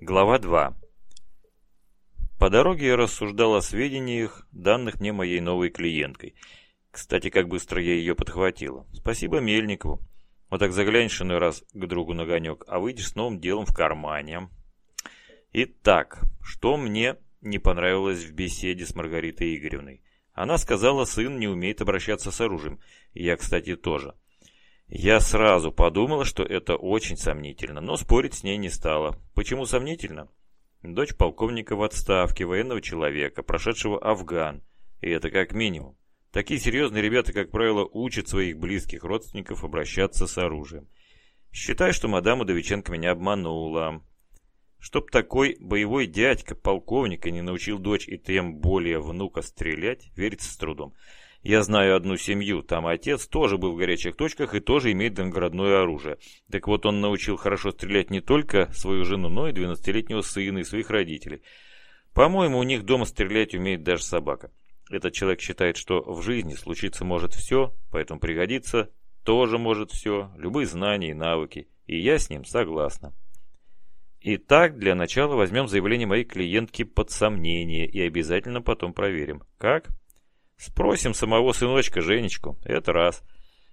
Глава 2. По дороге я рассуждал о сведениях, данных мне моей новой клиенткой. Кстати, как быстро я ее подхватила. Спасибо Мельникову. Вот так заглянешь иной раз к другу на огонек, а выйдешь с новым делом в кармане. Итак, что мне не понравилось в беседе с Маргаритой Игоревной? Она сказала, сын не умеет обращаться с оружием. Я, кстати, тоже. Я сразу подумала, что это очень сомнительно, но спорить с ней не стала. Почему сомнительно? Дочь полковника в отставке, военного человека, прошедшего Афган. И это как минимум. Такие серьезные ребята, как правило, учат своих близких родственников обращаться с оружием. Считай, что мадам Удовиченко меня обманула. Чтоб такой боевой дядька полковника не научил дочь и тем более внука стрелять, верится с трудом. Я знаю одну семью, там отец тоже был в горячих точках и тоже имеет донгородное оружие. Так вот, он научил хорошо стрелять не только свою жену, но и 12-летнего сына и своих родителей. По-моему, у них дома стрелять умеет даже собака. Этот человек считает, что в жизни случиться может все, поэтому пригодится тоже может все, любые знания и навыки, и я с ним согласна. Итак, для начала возьмем заявление моей клиентки под сомнение и обязательно потом проверим. Как? Спросим самого сыночка Женечку, это раз.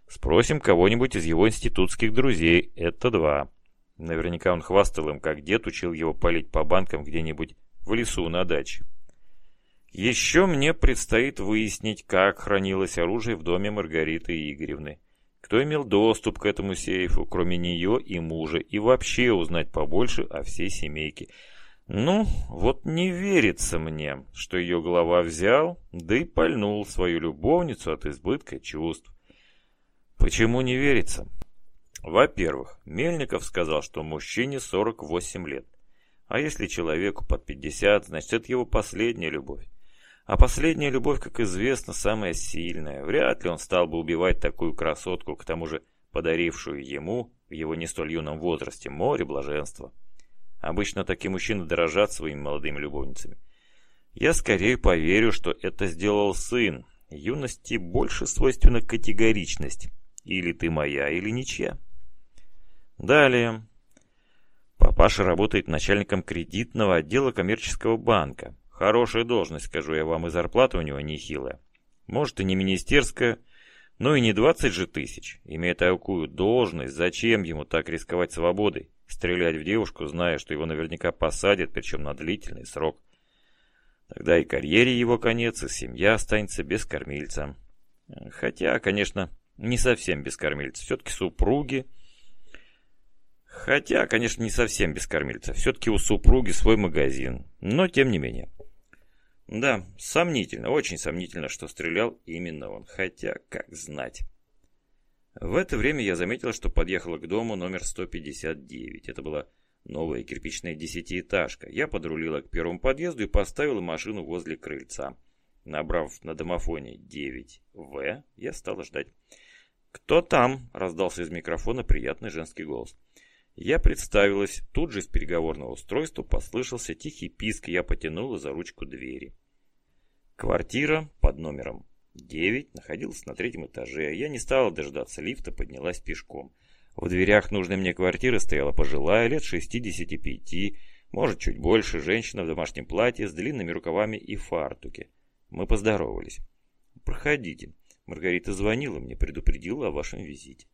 Спросим кого-нибудь из его институтских друзей, это два. Наверняка он хвастал им, как дед учил его палить по банкам где-нибудь в лесу на даче. Еще мне предстоит выяснить, как хранилось оружие в доме Маргариты Игоревны. Кто имел доступ к этому сейфу, кроме нее и мужа, и вообще узнать побольше о всей семейке – ну, вот не верится мне, что ее голова взял, да и пальнул свою любовницу от избытка чувств. Почему не верится? Во-первых, Мельников сказал, что мужчине 48 лет. А если человеку под 50, значит это его последняя любовь. А последняя любовь, как известно, самая сильная. Вряд ли он стал бы убивать такую красотку, к тому же подарившую ему в его не столь юном возрасте море блаженства. Обычно такие мужчины дорожат своими молодыми любовницами. Я скорее поверю, что это сделал сын. Юности больше свойственна категоричность. Или ты моя, или ничья. Далее. Папаша работает начальником кредитного отдела коммерческого банка. Хорошая должность, скажу я вам, и зарплата у него нехилая. Может и не министерская, но и не 20 же тысяч. Имея такую должность, зачем ему так рисковать свободой? Стрелять в девушку, зная, что его наверняка посадят, причем на длительный срок. Тогда и карьере его конец, и семья останется без кормильца. Хотя, конечно, не совсем без кормильца. Все-таки супруги... Хотя, конечно, не совсем без кормильца. Все-таки у супруги свой магазин. Но, тем не менее. Да, сомнительно, очень сомнительно, что стрелял именно он. Хотя, как знать. В это время я заметил, что подъехала к дому номер 159. Это была новая кирпичная десятиэтажка. Я подрулила к первому подъезду и поставила машину возле крыльца. Набрав на домофоне 9В, я стала ждать. «Кто там?» – раздался из микрофона приятный женский голос. Я представилась. Тут же из переговорного устройства послышался тихий писк, и я потянула за ручку двери. Квартира под номером 9 находился на третьем этаже. Я не стала дождаться лифта, поднялась пешком. В дверях нужной мне квартиры стояла пожилая, лет 65, может чуть больше, женщина в домашнем платье с длинными рукавами и фартуке. Мы поздоровались. «Проходите». Маргарита звонила мне, предупредила о вашем визите.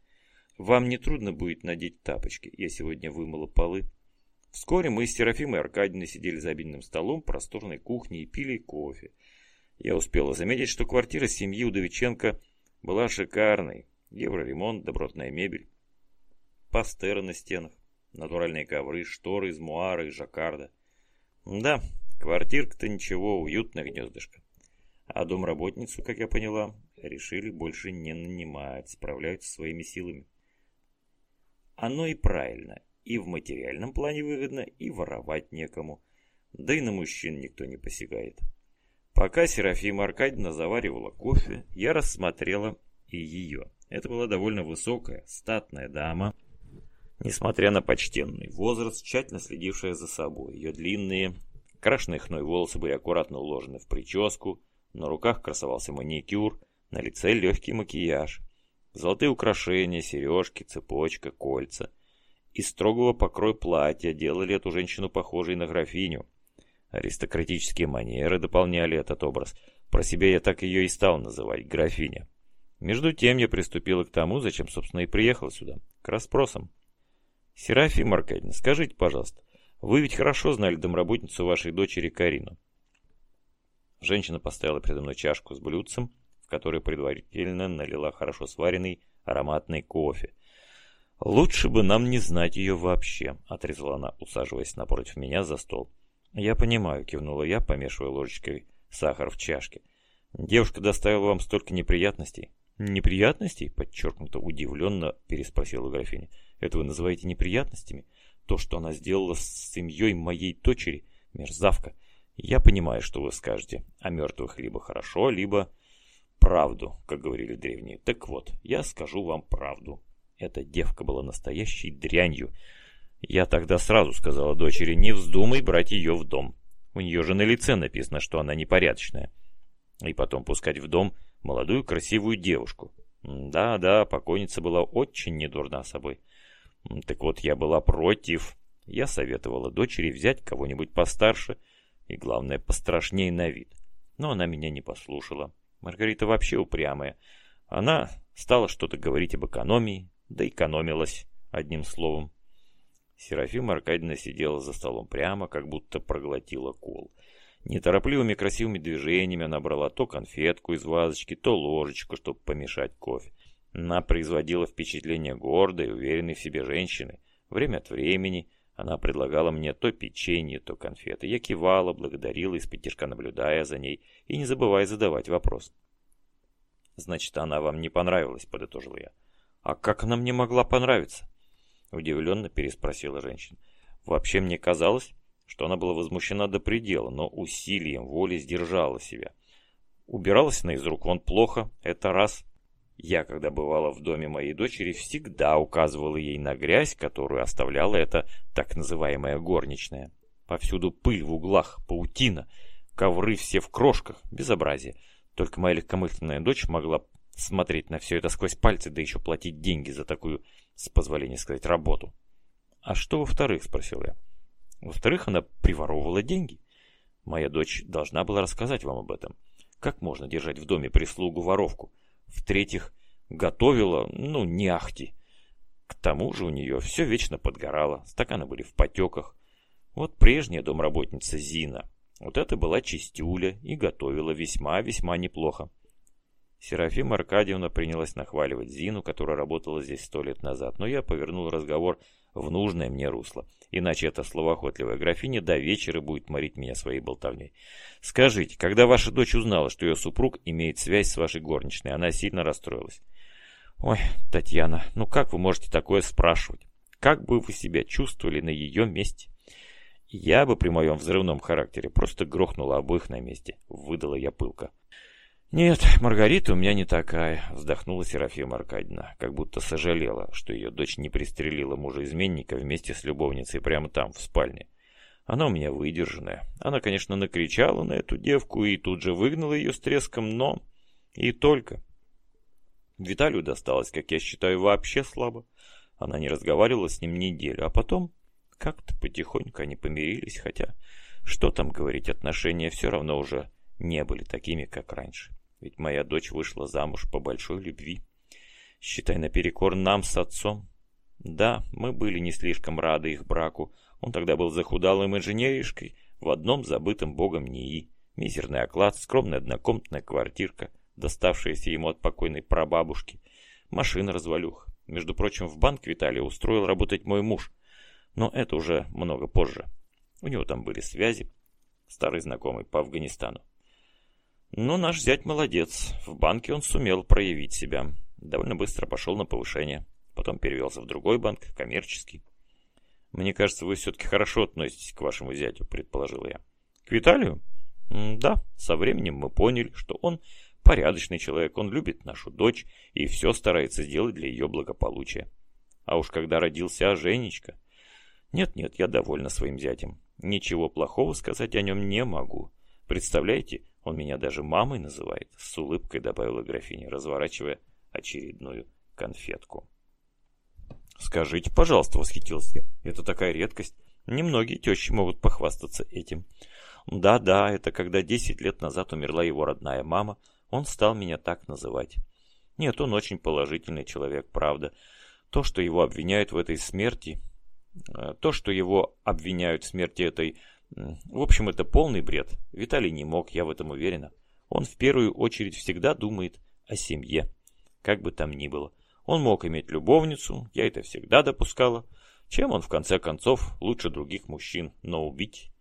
«Вам не трудно будет надеть тапочки. Я сегодня вымыла полы». Вскоре мы с Серафимой Аркадьевной сидели за обеденным столом просторной кухни и пили кофе. Я успела заметить, что квартира семьи Удовиченко была шикарной. Евроремонт, добротная мебель, пастеры на стенах, натуральные ковры, шторы из муара и жаккарда. Да, квартирка-то ничего, уютное гнездышко. А домработницу, как я поняла, решили больше не нанимать, справляются своими силами. Оно и правильно, и в материальном плане выгодно, и воровать некому. Да и на мужчин никто не посягает. Пока Серафима Аркадьевна заваривала кофе, я рассмотрела и ее. Это была довольно высокая, статная дама, несмотря на почтенный возраст, тщательно следившая за собой. Ее длинные, крашеные хной волосы были аккуратно уложены в прическу, на руках красовался маникюр, на лице легкий макияж, золотые украшения, сережки, цепочка, кольца. из строгого покроя платья делали эту женщину похожей на графиню. Аристократические манеры дополняли этот образ. Про себя я так ее и стал называть, графиня. Между тем я приступила к тому, зачем, собственно, и приехал сюда, к расспросам. Серафим Аркадьевна, скажите, пожалуйста, вы ведь хорошо знали домработницу вашей дочери Карину. Женщина поставила передо мной чашку с блюдцем, в которой предварительно налила хорошо сваренный ароматный кофе. «Лучше бы нам не знать ее вообще», — отрезала она, усаживаясь напротив меня за стол. «Я понимаю», — кивнула я, помешивая ложечкой сахар в чашке. «Девушка доставила вам столько неприятностей». «Неприятностей?» — подчеркнуто удивленно переспросила графиня. «Это вы называете неприятностями? То, что она сделала с семьей моей дочери? Мерзавка. Я понимаю, что вы скажете. О мертвых либо хорошо, либо правду, как говорили древние. Так вот, я скажу вам правду. Эта девка была настоящей дрянью. Я тогда сразу сказала дочери, не вздумай брать ее в дом. У нее же на лице написано, что она непорядочная. И потом пускать в дом молодую красивую девушку. Да-да, покойница была очень недурна собой. Так вот, я была против. Я советовала дочери взять кого-нибудь постарше и, главное, пострашнее на вид. Но она меня не послушала. Маргарита вообще упрямая. Она стала что-то говорить об экономии, да экономилась, одним словом. Серафима Аркадьевна сидела за столом прямо, как будто проглотила кол. Неторопливыми красивыми движениями она брала то конфетку из вазочки, то ложечку, чтобы помешать кофе. Она производила впечатление гордой, уверенной в себе женщины. Время от времени она предлагала мне то печенье, то конфеты. Я кивала, благодарила, из-под наблюдая за ней и не забывая задавать вопрос. «Значит, она вам не понравилась», — подытожил я. «А как она мне могла понравиться?» Удивленно переспросила женщина. «Вообще мне казалось, что она была возмущена до предела, но усилием воли сдержала себя. Убиралась она из рук вон плохо, это раз. Я, когда бывала в доме моей дочери, всегда указывала ей на грязь, которую оставляла эта так называемая горничная. Повсюду пыль в углах, паутина, ковры все в крошках, безобразие. Только моя легкомысленная дочь могла смотреть на все это сквозь пальцы, да еще платить деньги за такую, с позволения сказать, работу. «А что во-вторых?» – спросил я. «Во-вторых, она приворовывала деньги. Моя дочь должна была рассказать вам об этом. Как можно держать в доме прислугу-воровку? В-третьих, готовила, ну, не ахти. К тому же у нее все вечно подгорало, стаканы были в потеках. Вот прежняя домработница Зина, вот это была чистюля и готовила весьма-весьма неплохо. Серафима Аркадьевна принялась нахваливать Зину, которая работала здесь сто лет назад, но я повернул разговор в нужное мне русло. Иначе эта словоохотливая графиня до вечера будет морить меня своей болтовней. Скажите, когда ваша дочь узнала, что ее супруг имеет связь с вашей горничной, она сильно расстроилась? Ой, Татьяна, ну как вы можете такое спрашивать? Как бы вы себя чувствовали на ее месте? Я бы при моем взрывном характере просто грохнула обоих на месте, выдала я пылко. «Нет, Маргарита у меня не такая», — вздохнула Серафима Аркадьевна, как будто сожалела, что ее дочь не пристрелила мужа-изменника вместе с любовницей прямо там, в спальне. Она у меня выдержанная. Она, конечно, накричала на эту девку и тут же выгнала ее с треском, но... И только. Виталию досталось, как я считаю, вообще слабо. Она не разговаривала с ним неделю, а потом как-то потихоньку они помирились, хотя, что там говорить, отношения все равно уже не были такими, как раньше. Ведь моя дочь вышла замуж по большой любви. Считай, наперекор нам с отцом. Да, мы были не слишком рады их браку. Он тогда был захудалым инженеришкой в одном забытом богом НИИ. Мизерный оклад, скромная однокомнатная квартирка, доставшаяся ему от покойной прабабушки. Машина развалюх. Между прочим, в банк Виталия устроил работать мой муж. Но это уже много позже. У него там были связи. Старый знакомый по Афганистану. Но наш зять молодец. В банке он сумел проявить себя. Довольно быстро пошел на повышение. Потом перевелся в другой банк, коммерческий. Мне кажется, вы все-таки хорошо относитесь к вашему зятю, предположил я. К Виталию? да, со временем мы поняли, что он порядочный человек, он любит нашу дочь и все старается сделать для ее благополучия. А уж когда родился Женечка... Нет-нет, я довольна своим зятем. Ничего плохого сказать о нем не могу. Представляете, он меня даже мамой называет, с улыбкой добавила графиня, разворачивая очередную конфетку. Скажите, пожалуйста, восхитился я. Это такая редкость. Немногие тещи могут похвастаться этим. Да-да, это когда 10 лет назад умерла его родная мама, он стал меня так называть. Нет, он очень положительный человек, правда. То, что его обвиняют в этой смерти, э, то, что его обвиняют в смерти этой... В общем, это полный бред. Виталий не мог, я в этом уверена. Он в первую очередь всегда думает о семье. Как бы там ни было. Он мог иметь любовницу, я это всегда допускала. Чем он, в конце концов, лучше других мужчин, но убить?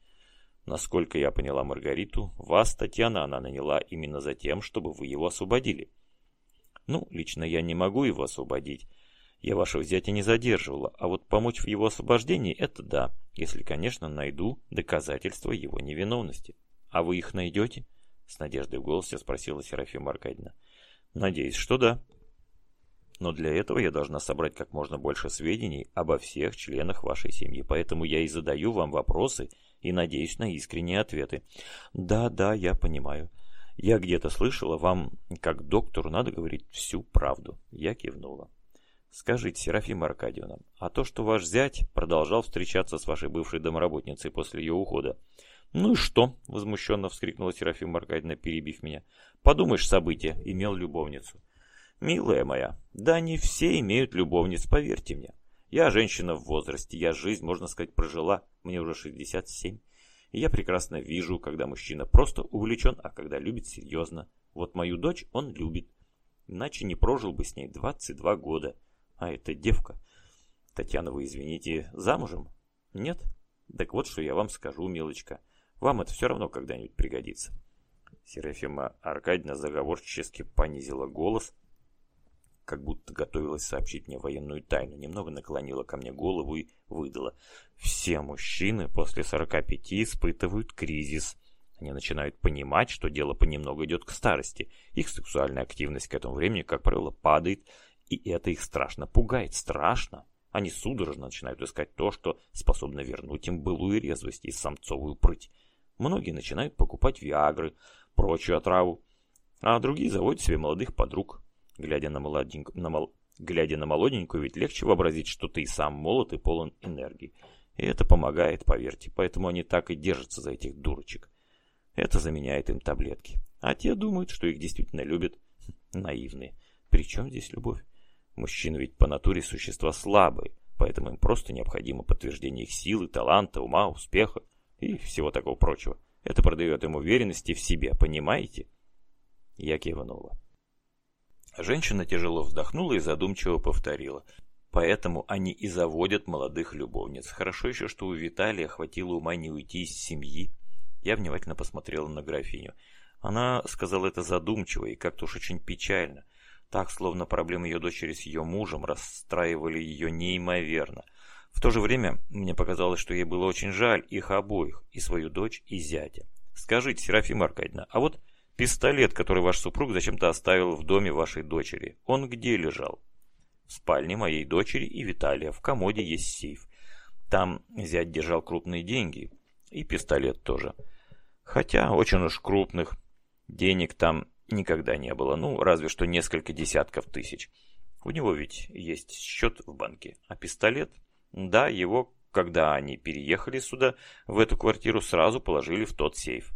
Насколько я поняла Маргариту, вас, Татьяна, она наняла именно за тем, чтобы вы его освободили. Ну, лично я не могу его освободить. Я вашего зятя не задерживала, а вот помочь в его освобождении – это да, если, конечно, найду доказательства его невиновности. А вы их найдете? С надеждой в голосе спросила Серафима Аркадьевна. Надеюсь, что да. Но для этого я должна собрать как можно больше сведений обо всех членах вашей семьи, поэтому я и задаю вам вопросы и надеюсь на искренние ответы. Да, да, я понимаю. Я где-то слышала, вам, как доктору, надо говорить всю правду. Я кивнула. Скажите, Серафима Аркадьевна, а то, что ваш зять продолжал встречаться с вашей бывшей домработницей после ее ухода, ну и что? Возмущенно вскрикнула Серафима Аркадьевна, перебив меня. Подумаешь, событие, имел любовницу. Милая моя, да не все имеют любовниц, поверьте мне. Я женщина в возрасте, я жизнь, можно сказать, прожила, мне уже 67. И я прекрасно вижу, когда мужчина просто увлечен, а когда любит серьезно. Вот мою дочь он любит. Иначе не прожил бы с ней 22 года. А эта девка... Татьяна, вы извините, замужем? Нет? Так вот, что я вам скажу, милочка. Вам это все равно когда-нибудь пригодится. Серафима Аркадьевна заговорчески понизила голос, как будто готовилась сообщить мне военную тайну, немного наклонила ко мне голову и выдала. Все мужчины после 45 испытывают кризис. Они начинают понимать, что дело понемногу идет к старости. Их сексуальная активность к этому времени, как правило, падает, и это их страшно пугает. Страшно. Они судорожно начинают искать то, что способно вернуть им былую резвость и самцовую прыть. Многие начинают покупать виагры, прочую отраву, а другие заводят себе молодых подруг. Глядя на, молоденькую, на, мол... Глядя на молоденькую, ведь легче вообразить, что ты сам молод и полон энергии. И это помогает, поверьте, поэтому они так и держатся за этих дурочек. Это заменяет им таблетки. А те думают, что их действительно любят. Наивные. Причем здесь любовь? Мужчины ведь по натуре существа слабые, поэтому им просто необходимо подтверждение их силы, таланта, ума, успеха и всего такого прочего. Это продает им уверенности в себе, понимаете? Я кивнула. Женщина тяжело вздохнула и задумчиво повторила. Поэтому они и заводят молодых любовниц. Хорошо еще, что у Виталия хватило ума не уйти из семьи. Я внимательно посмотрела на графиню. Она сказала это задумчиво и как-то уж очень печально. Так, словно проблемы ее дочери с ее мужем расстраивали ее неимоверно. В то же время мне показалось, что ей было очень жаль их обоих, и свою дочь, и зятя. Скажите, Серафима Аркадьевна, а вот Пистолет, который ваш супруг зачем-то оставил в доме вашей дочери, он где лежал? В спальне моей дочери и Виталия. В комоде есть сейф. Там зять держал крупные деньги. И пистолет тоже. Хотя очень уж крупных. Денег там никогда не было. Ну, разве что несколько десятков тысяч. У него ведь есть счет в банке. А пистолет? Да, его, когда они переехали сюда, в эту квартиру, сразу положили в тот сейф.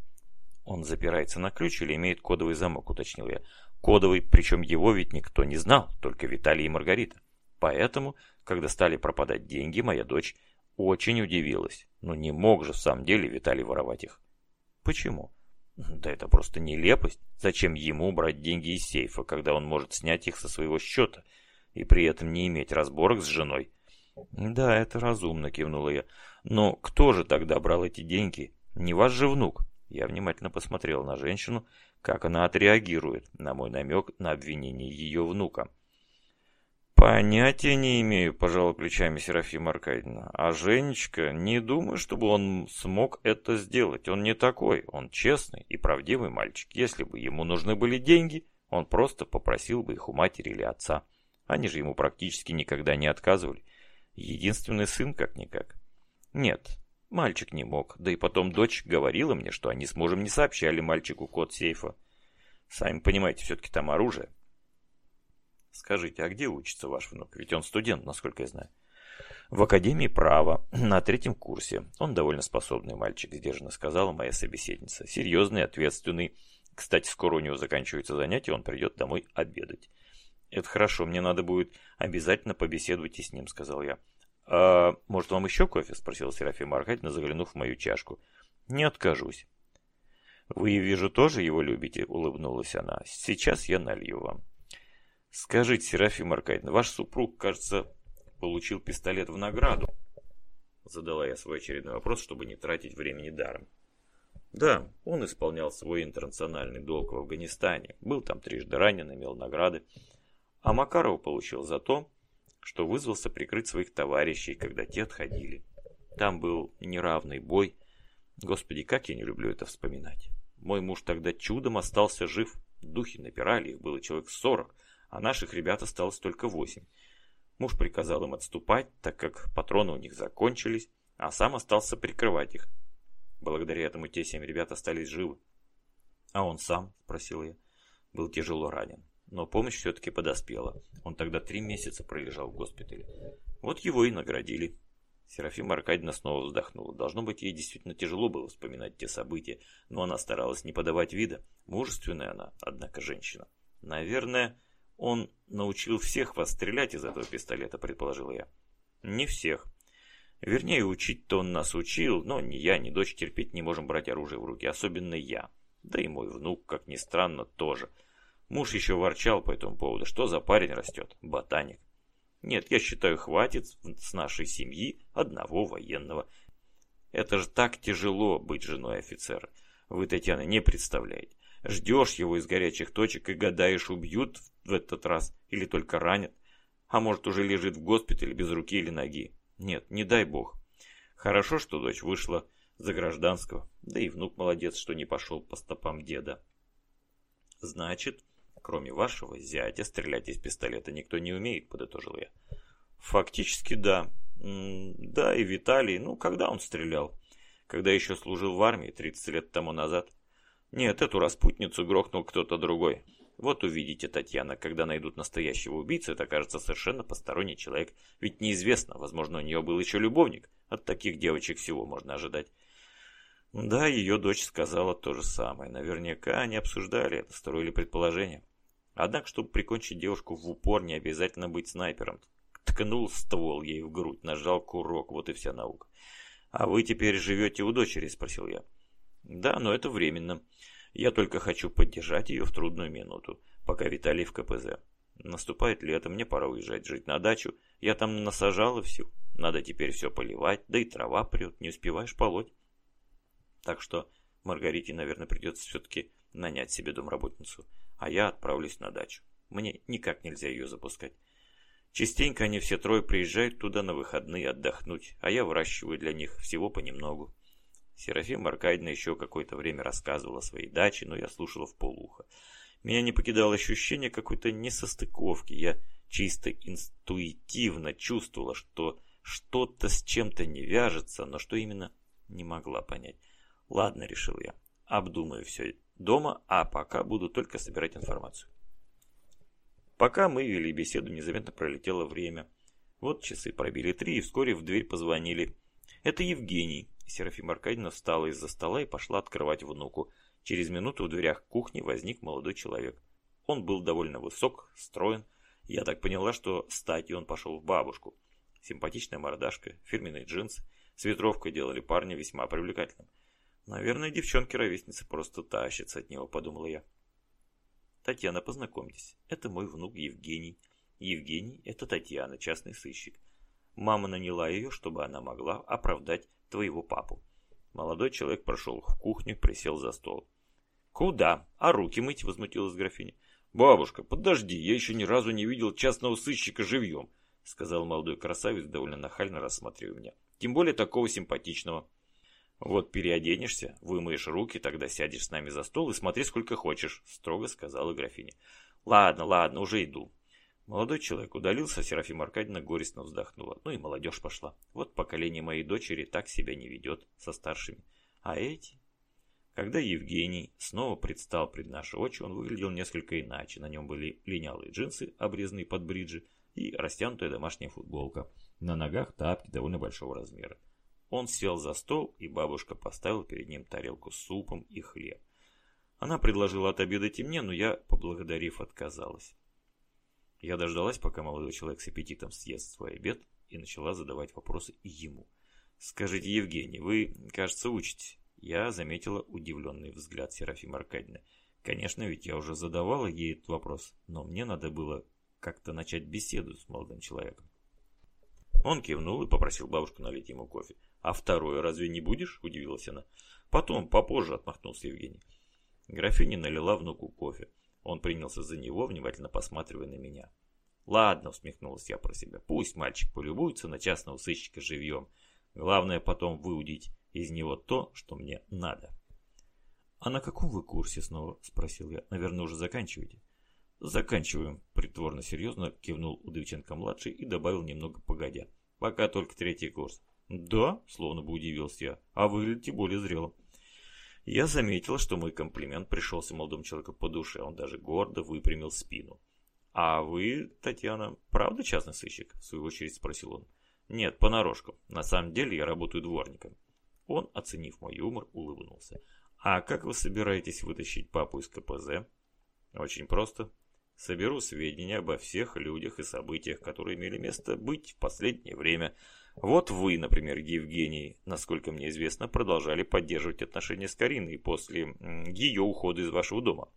Он запирается на ключ или имеет кодовый замок, уточнил я. Кодовый, причем его ведь никто не знал, только Виталий и Маргарита. Поэтому, когда стали пропадать деньги, моя дочь очень удивилась. Ну не мог же в самом деле Виталий воровать их. Почему? Да это просто нелепость. Зачем ему брать деньги из сейфа, когда он может снять их со своего счета и при этом не иметь разборок с женой? Да, это разумно, кивнула я. Но кто же тогда брал эти деньги? Не ваш же внук. Я внимательно посмотрел на женщину, как она отреагирует на мой намек на обвинение ее внука. «Понятия не имею», – пожал плечами Серафима Аркадьевна. «А Женечка, не думаю, чтобы он смог это сделать. Он не такой. Он честный и правдивый мальчик. Если бы ему нужны были деньги, он просто попросил бы их у матери или отца. Они же ему практически никогда не отказывали. Единственный сын как-никак. Нет, Мальчик не мог, да и потом дочь говорила мне, что они с мужем не сообщали мальчику код сейфа. Сами понимаете, все-таки там оружие. Скажите, а где учится ваш внук? Ведь он студент, насколько я знаю. В Академии права, на третьем курсе. Он довольно способный мальчик, сдержанно сказала моя собеседница. Серьезный, ответственный. Кстати, скоро у него заканчивается занятие, он придет домой обедать. Это хорошо, мне надо будет обязательно побеседовать и с ним, сказал я. «А может, вам еще кофе?» – спросила Серафима Аркадьевна, заглянув в мою чашку. «Не откажусь». «Вы, вижу, тоже его любите?» – улыбнулась она. «Сейчас я налью вам». «Скажите, Серафима Аркадьевна, ваш супруг, кажется, получил пистолет в награду?» Задала я свой очередной вопрос, чтобы не тратить времени даром. Да, он исполнял свой интернациональный долг в Афганистане, был там трижды ранен, имел награды. А Макаров получил за то, что вызвался прикрыть своих товарищей, когда те отходили. Там был неравный бой. Господи, как я не люблю это вспоминать. Мой муж тогда чудом остался жив. Духи напирали, их было человек сорок, а наших ребят осталось только восемь. Муж приказал им отступать, так как патроны у них закончились, а сам остался прикрывать их. Благодаря этому те семь ребят остались живы. «А он сам?» – спросил я. Был тяжело ранен но помощь все-таки подоспела. Он тогда три месяца пролежал в госпитале. Вот его и наградили. Серафима Аркадьевна снова вздохнула. Должно быть, ей действительно тяжело было вспоминать те события, но она старалась не подавать вида. Мужественная она, однако, женщина. Наверное, он научил всех вас стрелять из этого пистолета, предположил я. Не всех. Вернее, учить-то он нас учил, но ни я, ни дочь терпеть не можем брать оружие в руки, особенно я. Да и мой внук, как ни странно, тоже – Муж еще ворчал по этому поводу. Что за парень растет? Ботаник. Нет, я считаю, хватит с нашей семьи одного военного. Это же так тяжело быть женой офицера. Вы, Татьяна, не представляете. Ждешь его из горячих точек и гадаешь, убьют в этот раз или только ранят. А может, уже лежит в госпитале без руки или ноги. Нет, не дай бог. Хорошо, что дочь вышла за гражданского. Да и внук молодец, что не пошел по стопам деда. Значит, Кроме вашего зятя, стрелять из пистолета никто не умеет, подытожил я. Фактически да. да, и Виталий, ну, когда он стрелял? Когда еще служил в армии, 30 лет тому назад? Нет, эту распутницу грохнул кто-то другой. Вот увидите, Татьяна, когда найдут настоящего убийцу, это окажется совершенно посторонний человек. Ведь неизвестно, возможно, у нее был еще любовник. От таких девочек всего можно ожидать. Да, ее дочь сказала то же самое. Наверняка они обсуждали это, строили предположение. Однако, чтобы прикончить девушку в упор, не обязательно быть снайпером. Ткнул ствол ей в грудь, нажал курок, вот и вся наука. «А вы теперь живете у дочери?» – спросил я. «Да, но это временно. Я только хочу поддержать ее в трудную минуту, пока Виталий в КПЗ. Наступает лето, мне пора уезжать жить на дачу. Я там насажала все. Надо теперь все поливать, да и трава прет, не успеваешь полоть. Так что Маргарите, наверное, придется все-таки нанять себе домработницу а я отправлюсь на дачу. Мне никак нельзя ее запускать. Частенько они все трое приезжают туда на выходные отдохнуть, а я выращиваю для них всего понемногу. Серафима Аркадьевна еще какое-то время рассказывала о своей даче, но я слушала в полухо. Меня не покидало ощущение какой-то несостыковки. Я чисто интуитивно чувствовала, что что-то с чем-то не вяжется, но что именно, не могла понять. Ладно, решил я, обдумаю все дома, а пока буду только собирать информацию. Пока мы вели беседу, незаметно пролетело время. Вот часы пробили три, и вскоре в дверь позвонили. Это Евгений. Серафима Аркадьевна встала из-за стола и пошла открывать внуку. Через минуту в дверях кухни возник молодой человек. Он был довольно высок, строен. Я так поняла, что стати он пошел в бабушку. Симпатичная мордашка, фирменные джинсы, с ветровкой делали парня весьма привлекательным. Наверное, девчонки-ровесницы просто тащатся от него, подумала я. Татьяна, познакомьтесь, это мой внук Евгений. Евгений – это Татьяна, частный сыщик. Мама наняла ее, чтобы она могла оправдать твоего папу. Молодой человек прошел в кухню, присел за стол. «Куда? А руки мыть?» – возмутилась графиня. «Бабушка, подожди, я еще ни разу не видел частного сыщика живьем», – сказал молодой красавец, довольно нахально рассматривая меня. «Тем более такого симпатичного». «Вот переоденешься, вымоешь руки, тогда сядешь с нами за стол и смотри сколько хочешь», – строго сказала графиня. «Ладно, ладно, уже иду». Молодой человек удалился, Серафима Аркадьевна горестно вздохнула. Ну и молодежь пошла. Вот поколение моей дочери так себя не ведет со старшими. А эти? Когда Евгений снова предстал пред наши очи, он выглядел несколько иначе. На нем были линялые джинсы, обрезанные под бриджи, и растянутая домашняя футболка. На ногах тапки довольно большого размера. Он сел за стол, и бабушка поставила перед ним тарелку с супом и хлеб. Она предложила отобедать и мне, но я, поблагодарив, отказалась. Я дождалась, пока молодой человек с аппетитом съест свой обед, и начала задавать вопросы и ему. «Скажите, Евгений, вы, кажется, учитесь?» Я заметила удивленный взгляд Серафимы Аркадьевны. Конечно, ведь я уже задавала ей этот вопрос, но мне надо было как-то начать беседу с молодым человеком. Он кивнул и попросил бабушку налить ему кофе. «А второе разве не будешь?» – удивилась она. «Потом, попозже», – отмахнулся Евгений. Графиня налила внуку кофе. Он принялся за него, внимательно посматривая на меня. «Ладно», — усмехнулась я про себя, — «пусть мальчик полюбуется на частного сыщика живьем. Главное потом выудить из него то, что мне надо». «А на каком вы курсе снова?» — спросил я. «Наверное, уже заканчиваете?» «Заканчиваем», — притворно серьезно кивнул Удовиченко-младший и добавил немного погодя. «Пока только третий курс». «Да?» — словно бы удивился я. «А выглядите более зрело». Я заметил, что мой комплимент пришелся молодому человеку по душе. Он даже гордо выпрямил спину. «А вы, Татьяна, правда частный сыщик?» – в свою очередь спросил он. «Нет, понарошку. На самом деле я работаю дворником». Он, оценив мой юмор, улыбнулся. «А как вы собираетесь вытащить папу из КПЗ?» «Очень просто. Соберу сведения обо всех людях и событиях, которые имели место быть в последнее время. Вот вы, например, Евгений, насколько мне известно, продолжали поддерживать отношения с Кариной после ее ухода из вашего дома.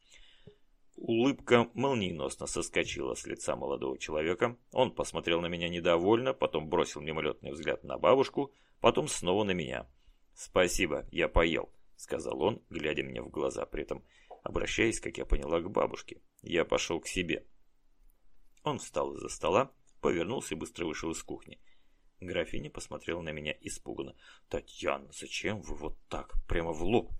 Улыбка молниеносно соскочила с лица молодого человека. Он посмотрел на меня недовольно, потом бросил мимолетный взгляд на бабушку, потом снова на меня. «Спасибо, я поел», — сказал он, глядя мне в глаза, при этом обращаясь, как я поняла, к бабушке. Я пошел к себе. Он встал из-за стола, повернулся и быстро вышел из кухни. Графиня посмотрела на меня испуганно. «Татьяна, зачем вы вот так, прямо в лоб?»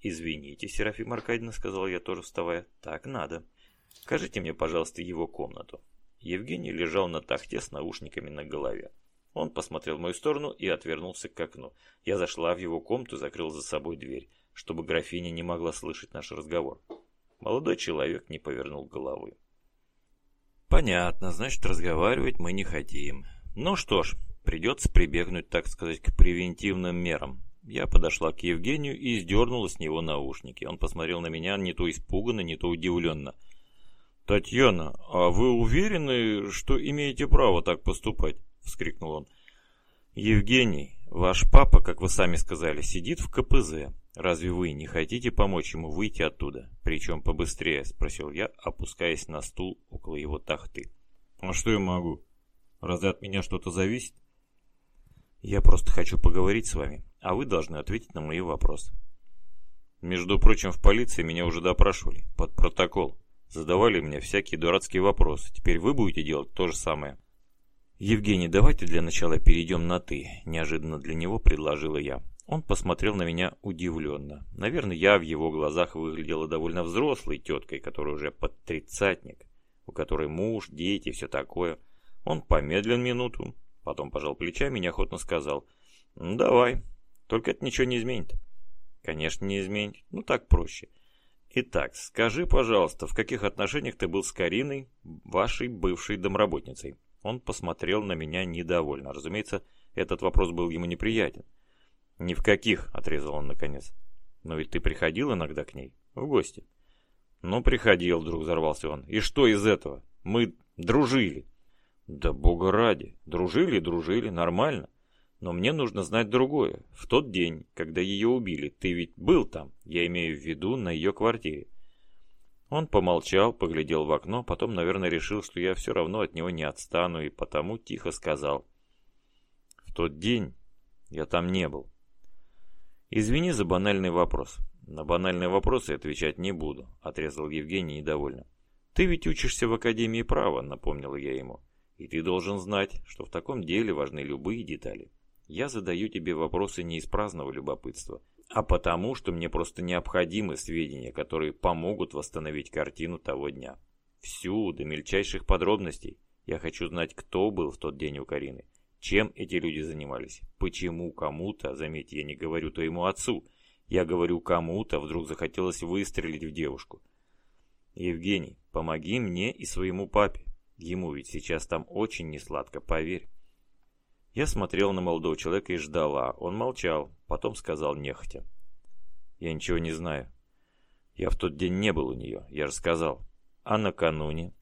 «Извините, Серафима Аркадьевна», — сказал я тоже вставая. «Так надо. Скажите мне, пожалуйста, его комнату». Евгений лежал на тахте с наушниками на голове. Он посмотрел в мою сторону и отвернулся к окну. Я зашла в его комнату и закрыл за собой дверь, чтобы графиня не могла слышать наш разговор. Молодой человек не повернул головы. «Понятно, значит, разговаривать мы не хотим. Ну что ж, придется прибегнуть, так сказать, к превентивным мерам. Я подошла к Евгению и сдернула с него наушники. Он посмотрел на меня не то испуганно, не то удивленно. «Татьяна, а вы уверены, что имеете право так поступать?» — вскрикнул он. «Евгений, ваш папа, как вы сами сказали, сидит в КПЗ. Разве вы не хотите помочь ему выйти оттуда? Причем побыстрее?» — спросил я, опускаясь на стул около его тахты. «А что я могу? Разве от меня что-то зависит?» «Я просто хочу поговорить с вами а вы должны ответить на мои вопросы. Между прочим, в полиции меня уже допрашивали, под протокол. Задавали мне всякие дурацкие вопросы. Теперь вы будете делать то же самое. Евгений, давайте для начала перейдем на «ты», неожиданно для него предложила я. Он посмотрел на меня удивленно. Наверное, я в его глазах выглядела довольно взрослой теткой, которая уже под тридцатник, у которой муж, дети и все такое. Он помедлил минуту, потом пожал плечами и неохотно сказал «Ну давай, только это ничего не изменит. Конечно, не изменит. Ну, так проще. Итак, скажи, пожалуйста, в каких отношениях ты был с Кариной, вашей бывшей домработницей? Он посмотрел на меня недовольно. Разумеется, этот вопрос был ему неприятен. «Ни в каких», — отрезал он наконец. «Но ведь ты приходил иногда к ней? В гости?» «Ну, приходил», — вдруг взорвался он. «И что из этого? Мы дружили». «Да бога ради. Дружили дружили. Нормально. Но мне нужно знать другое. В тот день, когда ее убили, ты ведь был там, я имею в виду на ее квартире. Он помолчал, поглядел в окно, потом, наверное, решил, что я все равно от него не отстану, и потому тихо сказал. В тот день я там не был. Извини за банальный вопрос. На банальные вопросы отвечать не буду, отрезал Евгений недовольно. Ты ведь учишься в Академии права, напомнила я ему. И ты должен знать, что в таком деле важны любые детали. Я задаю тебе вопросы не из праздного любопытства, а потому, что мне просто необходимы сведения, которые помогут восстановить картину того дня. Всю, до мельчайших подробностей. Я хочу знать, кто был в тот день у Карины, чем эти люди занимались, почему кому-то, заметьте, я не говорю твоему отцу, Я говорю кому-то, вдруг захотелось выстрелить в девушку. Евгений, помоги мне и своему папе. Ему ведь сейчас там очень несладко, поверь. Я смотрел на молодого человека и ждала. Он молчал, потом сказал нехотя. Я ничего не знаю. Я в тот день не был у нее, я же сказал. А накануне?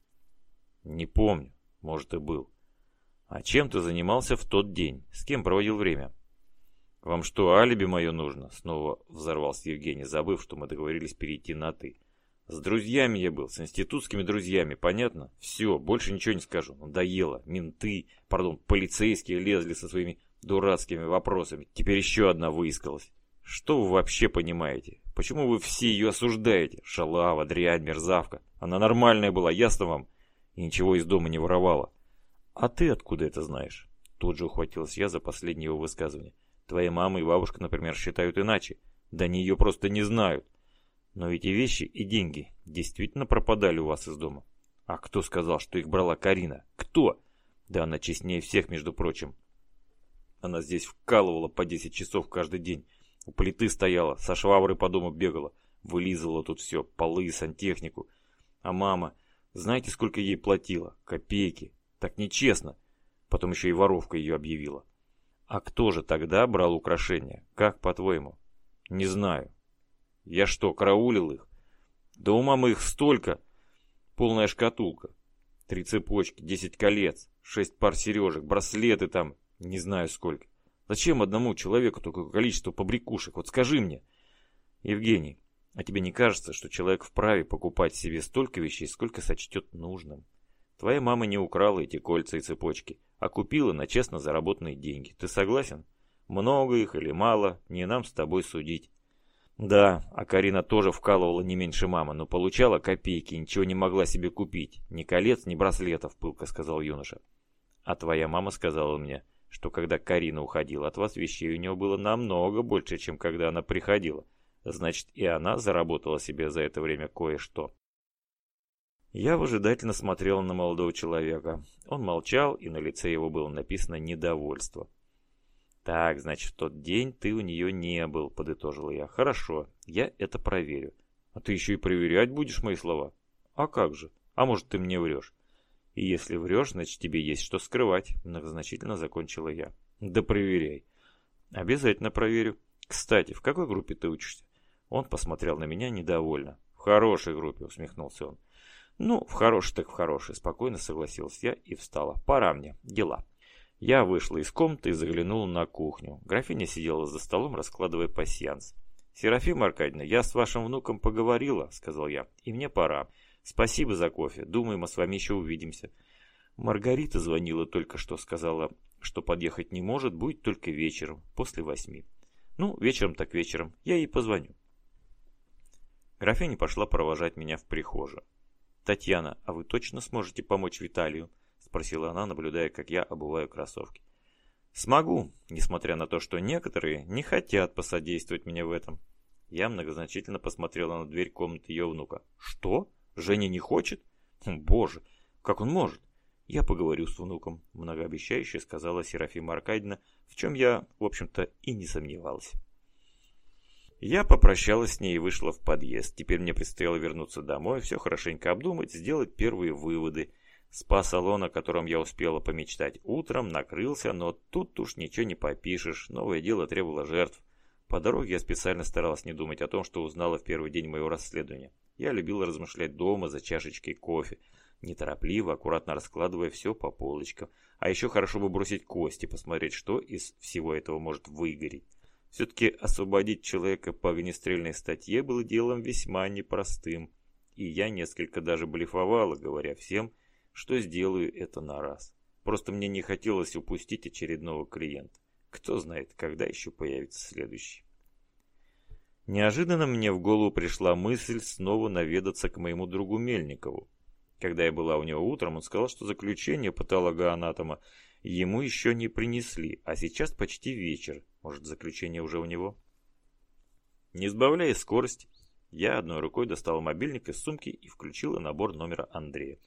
Не помню, может и был. А чем ты занимался в тот день? С кем проводил время? Вам что, алиби мое нужно? Снова взорвался Евгений, забыв, что мы договорились перейти на «ты». С друзьями я был, с институтскими друзьями, понятно? Все, больше ничего не скажу. Надоело. Менты, пардон, полицейские лезли со своими дурацкими вопросами. Теперь еще одна выискалась. Что вы вообще понимаете? Почему вы все ее осуждаете? Шалава, дрянь, мерзавка. Она нормальная была, ясно вам? И ничего из дома не воровала. А ты откуда это знаешь? Тут же ухватилась я за последнее его высказывание. Твоя мама и бабушка, например, считают иначе. Да они ее просто не знают. Но эти вещи и деньги действительно пропадали у вас из дома. А кто сказал, что их брала Карина? Кто? Да она честнее всех, между прочим. Она здесь вкалывала по 10 часов каждый день. У плиты стояла, со шваброй по дому бегала. Вылизывала тут все, полы, сантехнику. А мама, знаете, сколько ей платила? Копейки. Так нечестно. Потом еще и воровка ее объявила. А кто же тогда брал украшения? Как, по-твоему? Не знаю. Я что, караулил их? Да у мамы их столько. Полная шкатулка. Три цепочки, десять колец, шесть пар сережек, браслеты там, не знаю сколько. Зачем одному человеку такое количество побрякушек? Вот скажи мне. Евгений, а тебе не кажется, что человек вправе покупать себе столько вещей, сколько сочтет нужным? Твоя мама не украла эти кольца и цепочки, а купила на честно заработанные деньги. Ты согласен? Много их или мало, не нам с тобой судить. Да, а Карина тоже вкалывала не меньше мамы, но получала копейки, ничего не могла себе купить. Ни колец, ни браслетов, пылко сказал юноша. А твоя мама сказала мне, что когда Карина уходила от вас, вещей у нее было намного больше, чем когда она приходила. Значит, и она заработала себе за это время кое-что. Я выжидательно смотрел на молодого человека. Он молчал, и на лице его было написано недовольство. «Так, значит, в тот день ты у нее не был», — подытожил я. «Хорошо, я это проверю». «А ты еще и проверять будешь мои слова?» «А как же? А может, ты мне врешь?» «И если врешь, значит, тебе есть что скрывать», — многозначительно закончила я. «Да проверяй». «Обязательно проверю. Кстати, в какой группе ты учишься?» Он посмотрел на меня недовольно. «В хорошей группе», — усмехнулся он. «Ну, в хорошей так в хорошей», — спокойно согласился я и встала. «Пора мне. Дела». Я вышла из комнаты и заглянула на кухню. Графиня сидела за столом, раскладывая пасьянс. «Серафима Аркадьевна, я с вашим внуком поговорила», — сказал я, — «и мне пора. Спасибо за кофе. Думаю, мы с вами еще увидимся». Маргарита звонила только что, сказала, что подъехать не может, будет только вечером, после восьми. Ну, вечером так вечером, я ей позвоню. Графиня пошла провожать меня в прихожую. «Татьяна, а вы точно сможете помочь Виталию?» Спросила она, наблюдая, как я обуваю кроссовки. Смогу, несмотря на то, что некоторые не хотят посодействовать мне в этом. Я многозначительно посмотрела на дверь комнаты ее внука. Что? Женя не хочет? Хм, боже, как он может? Я поговорю с внуком, многообещающе сказала Серафима Аркадьевна, в чем я, в общем-то, и не сомневалась. Я попрощалась с ней и вышла в подъезд. Теперь мне предстояло вернуться домой, все хорошенько обдумать, сделать первые выводы Спа-салон, о котором я успела помечтать утром, накрылся, но тут уж ничего не попишешь, новое дело требовало жертв. По дороге я специально старалась не думать о том, что узнала в первый день моего расследования. Я любила размышлять дома за чашечкой кофе, неторопливо, аккуратно раскладывая все по полочкам. А еще хорошо бы бросить кости, посмотреть, что из всего этого может выгореть. Все-таки освободить человека по огнестрельной статье было делом весьма непростым. И я несколько даже блефовала, говоря всем, что сделаю это на раз. Просто мне не хотелось упустить очередного клиента. Кто знает, когда еще появится следующий. Неожиданно мне в голову пришла мысль снова наведаться к моему другу Мельникову. Когда я была у него утром, он сказал, что заключение патологоанатома ему еще не принесли, а сейчас почти вечер. Может, заключение уже у него? Не сбавляя скорости, я одной рукой достала мобильник из сумки и включила набор номера Андрея.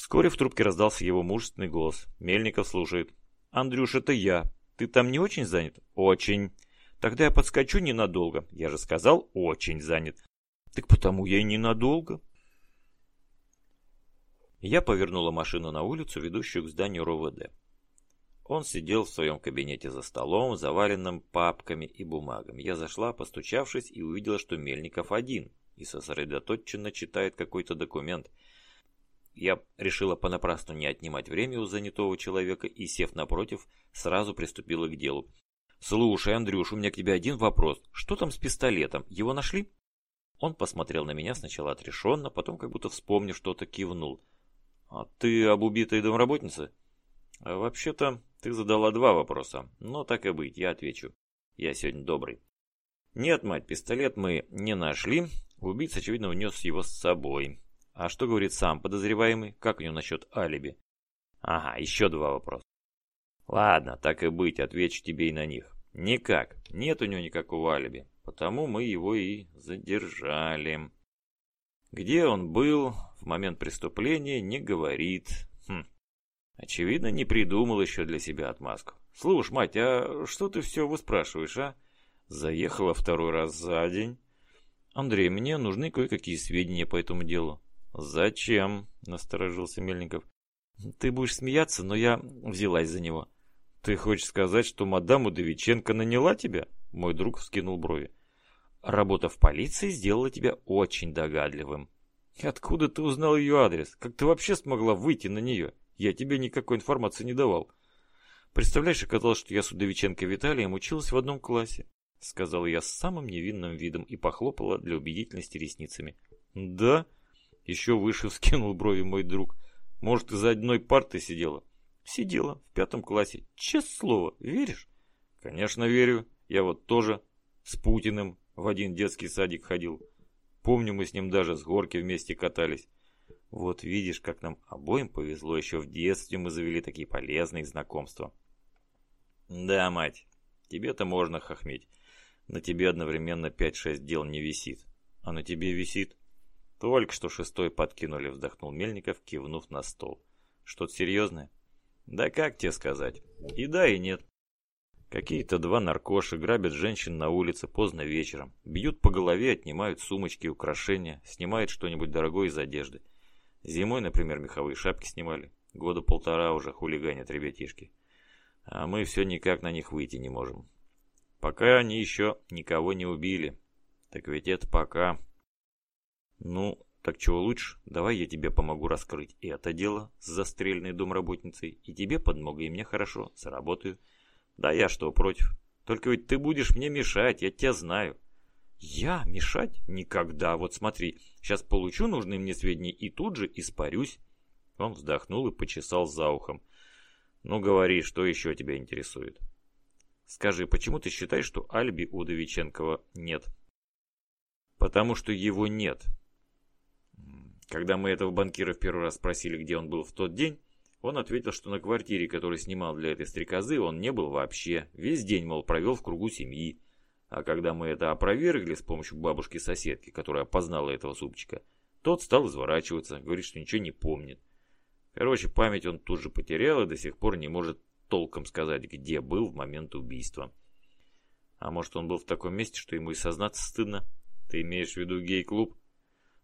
Вскоре в трубке раздался его мужественный голос. Мельников слушает. «Андрюш, это я. Ты там не очень занят?» «Очень. Тогда я подскочу ненадолго. Я же сказал, очень занят. Так потому я и ненадолго. Я повернула машину на улицу, ведущую к зданию РОВД. Он сидел в своем кабинете за столом, заваленным папками и бумагами. Я зашла, постучавшись, и увидела, что Мельников один и сосредоточенно читает какой-то документ. Я решила понапрасну не отнимать время у занятого человека и, сев напротив, сразу приступила к делу. «Слушай, Андрюш, у меня к тебе один вопрос. Что там с пистолетом? Его нашли?» Он посмотрел на меня сначала отрешенно, потом, как будто вспомнив что-то, кивнул. «А ты об убитой домработнице?» а «Вообще-то, ты задала два вопроса, но так и быть, я отвечу. Я сегодня добрый». «Нет, мать, пистолет мы не нашли. Убийца, очевидно, унес его с собой. А что говорит сам подозреваемый? Как у него насчет алиби? Ага, еще два вопроса. Ладно, так и быть, отвечу тебе и на них. Никак, нет у него никакого алиби, потому мы его и задержали. Где он был в момент преступления, не говорит. Хм. Очевидно, не придумал еще для себя отмазку. Слушай, мать, а что ты все выспрашиваешь, а? Заехала второй раз за день. Андрей, мне нужны кое-какие сведения по этому делу. «Зачем?» – насторожился Мельников. «Ты будешь смеяться, но я взялась за него». «Ты хочешь сказать, что мадам Удовиченко наняла тебя?» Мой друг вскинул брови. «Работа в полиции сделала тебя очень догадливым». «Откуда ты узнал ее адрес? Как ты вообще смогла выйти на нее? Я тебе никакой информации не давал». «Представляешь, оказалось, что я с Удовиченко Виталием училась в одном классе», сказала я с самым невинным видом и похлопала для убедительности ресницами. «Да?» Еще выше вскинул брови мой друг. Может, из одной парты сидела? Сидела, в пятом классе. Честное слово, веришь? Конечно, верю. Я вот тоже с Путиным в один детский садик ходил. Помню, мы с ним даже с горки вместе катались. Вот видишь, как нам обоим повезло, еще в детстве мы завели такие полезные знакомства. Да, мать, тебе-то можно хохметь. На тебе одновременно 5-6 дел не висит. А на тебе висит. Только что шестой подкинули, вздохнул Мельников, кивнув на стол. Что-то серьезное? Да как тебе сказать? И да, и нет. Какие-то два наркоши грабят женщин на улице поздно вечером, бьют по голове, отнимают сумочки, украшения, снимают что-нибудь дорогое из одежды. Зимой, например, меховые шапки снимали. Года полтора уже хулиганят ребятишки. А мы все никак на них выйти не можем. Пока они еще никого не убили. Так ведь это пока... «Ну, так чего лучше? Давай я тебе помогу раскрыть и это дело с застреленной домработницей, и тебе подмога, и мне хорошо, заработаю. Да я что, против? Только ведь ты будешь мне мешать, я тебя знаю». «Я? Мешать? Никогда. Вот смотри, сейчас получу нужные мне сведения и тут же испарюсь». Он вздохнул и почесал за ухом. «Ну, говори, что еще тебя интересует?» «Скажи, почему ты считаешь, что Альби у Довиченкова нет?» «Потому что его нет», когда мы этого банкира в первый раз спросили, где он был в тот день, он ответил, что на квартире, которую снимал для этой стрекозы, он не был вообще. Весь день, мол, провел в кругу семьи. А когда мы это опровергли с помощью бабушки-соседки, которая опознала этого супчика, тот стал изворачиваться, говорит, что ничего не помнит. Короче, память он тут же потерял и до сих пор не может толком сказать, где был в момент убийства. А может, он был в таком месте, что ему и сознаться стыдно? Ты имеешь в виду гей-клуб?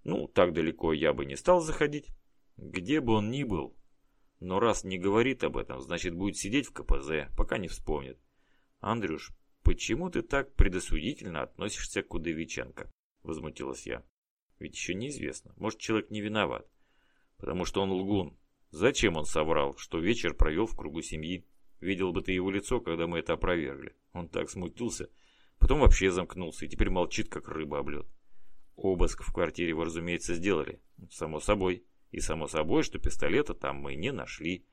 Ну, так далеко я бы не стал заходить, где бы он ни был. Но раз не говорит об этом, значит будет сидеть в КПЗ, пока не вспомнит. Андрюш, почему ты так предосудительно относишься к Удовиченко? Возмутилась я. Ведь еще неизвестно, может человек не виноват. Потому что он лгун. Зачем он соврал, что вечер провел в кругу семьи? Видел бы ты его лицо, когда мы это опровергли. Он так смутился. Потом вообще замкнулся и теперь молчит, как рыба об лед. Обыск в квартире вы, разумеется, сделали. Само собой. И само собой, что пистолета там мы не нашли.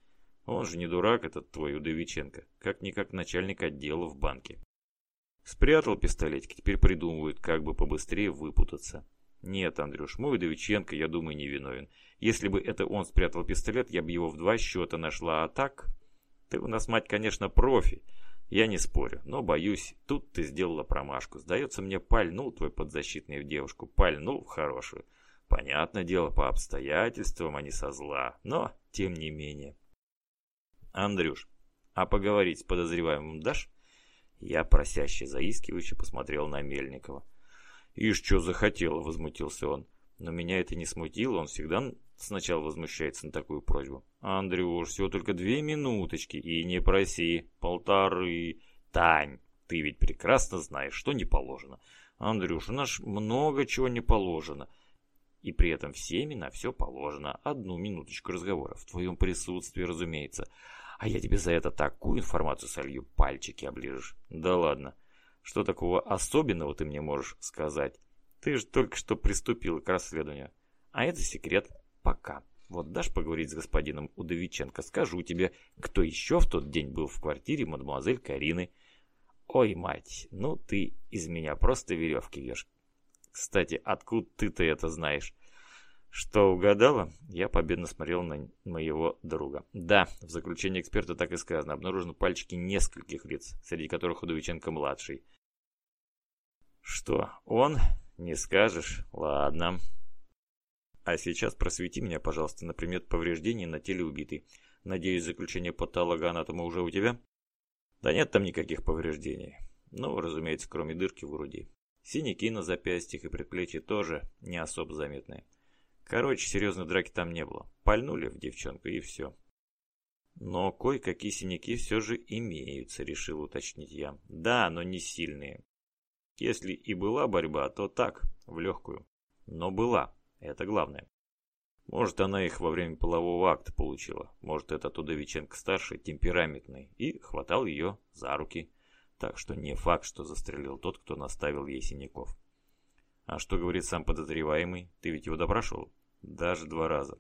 Он же не дурак, этот твой Удовиченко. Как-никак начальник отдела в банке. Спрятал пистолетик, теперь придумывают, как бы побыстрее выпутаться. Нет, Андрюш, мой Удовиченко, я думаю, не виновен. Если бы это он спрятал пистолет, я бы его в два счета нашла, а так... Ты у нас, мать, конечно, профи. Я не спорю, но боюсь, тут ты сделала промашку. Сдается мне, пальнул твой подзащитный в девушку, пальнул в хорошую. Понятное дело, по обстоятельствам, а не со зла, но тем не менее. Андрюш, а поговорить с подозреваемым дашь? Я просяще заискивающе посмотрел на Мельникова. «Ишь, что захотела!» — возмутился он. Но меня это не смутило, он всегда сначала возмущается на такую просьбу. «Андрюш, всего только две минуточки, и не проси, полторы. Тань, ты ведь прекрасно знаешь, что не положено. Андрюш, у нас много чего не положено. И при этом всеми на все положено. Одну минуточку разговора. В твоем присутствии, разумеется. А я тебе за это такую информацию солью, пальчики оближешь. Да ладно. Что такого особенного ты мне можешь сказать? Ты же только что приступил к расследованию. А это секрет. Пока. Вот дашь поговорить с господином Удовиченко, скажу тебе, кто еще в тот день был в квартире мадемуазель Карины. Ой, мать, ну ты из меня просто веревки вешь. Кстати, откуда ты-то это знаешь? Что, угадала? Я победно смотрел на моего друга. Да, в заключении эксперта так и сказано. Обнаружены пальчики нескольких лиц, среди которых Удовиченко-младший. Что, он? Не скажешь? Ладно. А сейчас просвети меня, пожалуйста, на предмет повреждений на теле убитой. Надеюсь, заключение патологоанатома уже у тебя? Да нет там никаких повреждений. Ну, разумеется, кроме дырки в груди. Синяки на запястьях и предплечье тоже не особо заметные. Короче, серьезной драки там не было. Пальнули в девчонку и все. Но кое-какие синяки все же имеются, решил уточнить я. Да, но не сильные. Если и была борьба, то так, в легкую. Но была, это главное. Может, она их во время полового акта получила. Может, этот Удовиченко-старший темпераментный и хватал ее за руки. Так что не факт, что застрелил тот, кто наставил ей синяков. А что говорит сам подозреваемый? Ты ведь его допрашивал? Даже два раза.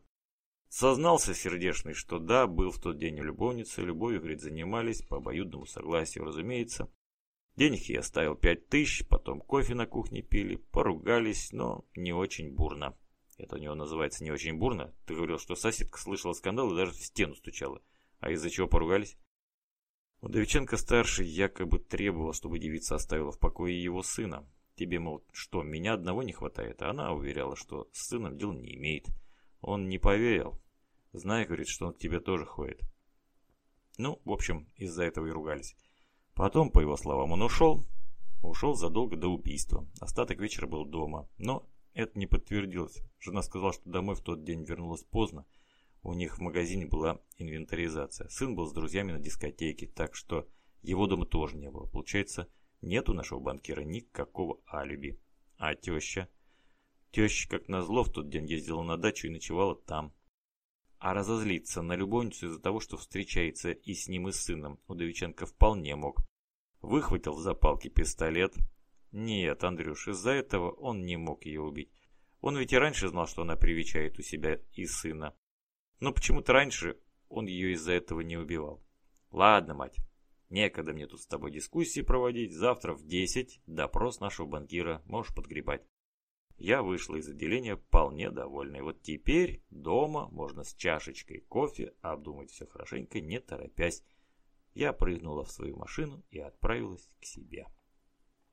Сознался сердечный, что да, был в тот день у любовницы, любовью, говорит, занимались, по обоюдному согласию, разумеется. Денег я оставил пять тысяч, потом кофе на кухне пили, поругались, но не очень бурно. Это у него называется не очень бурно. Ты говорил, что соседка слышала скандал и даже в стену стучала. А из-за чего поругались? Удовиченко-старший якобы требовал, чтобы девица оставила в покое его сына. Тебе, мол, что, меня одного не хватает? А она уверяла, что с сыном дел не имеет. Он не поверил. Зная, говорит, что он к тебе тоже ходит. Ну, в общем, из-за этого и ругались. Потом, по его словам, он ушел. Ушел задолго до убийства. Остаток вечера был дома. Но это не подтвердилось. Жена сказала, что домой в тот день вернулась поздно. У них в магазине была инвентаризация. Сын был с друзьями на дискотеке, так что его дома тоже не было. Получается, нет у нашего банкира никакого алиби. А теща? Теща, как назло, в тот день ездила на дачу и ночевала там. А разозлиться на любовницу из-за того, что встречается и с ним, и с сыном, Удовиченко вполне мог. Выхватил в запалке пистолет. Нет, Андрюш, из-за этого он не мог ее убить. Он ведь и раньше знал, что она привечает у себя и сына. Но почему-то раньше он ее из-за этого не убивал. Ладно, мать, некогда мне тут с тобой дискуссии проводить. Завтра в 10 допрос нашего банкира можешь подгребать. Я вышла из отделения вполне довольной. Вот теперь дома можно с чашечкой кофе обдумать все хорошенько, не торопясь. Я прыгнула в свою машину и отправилась к себе.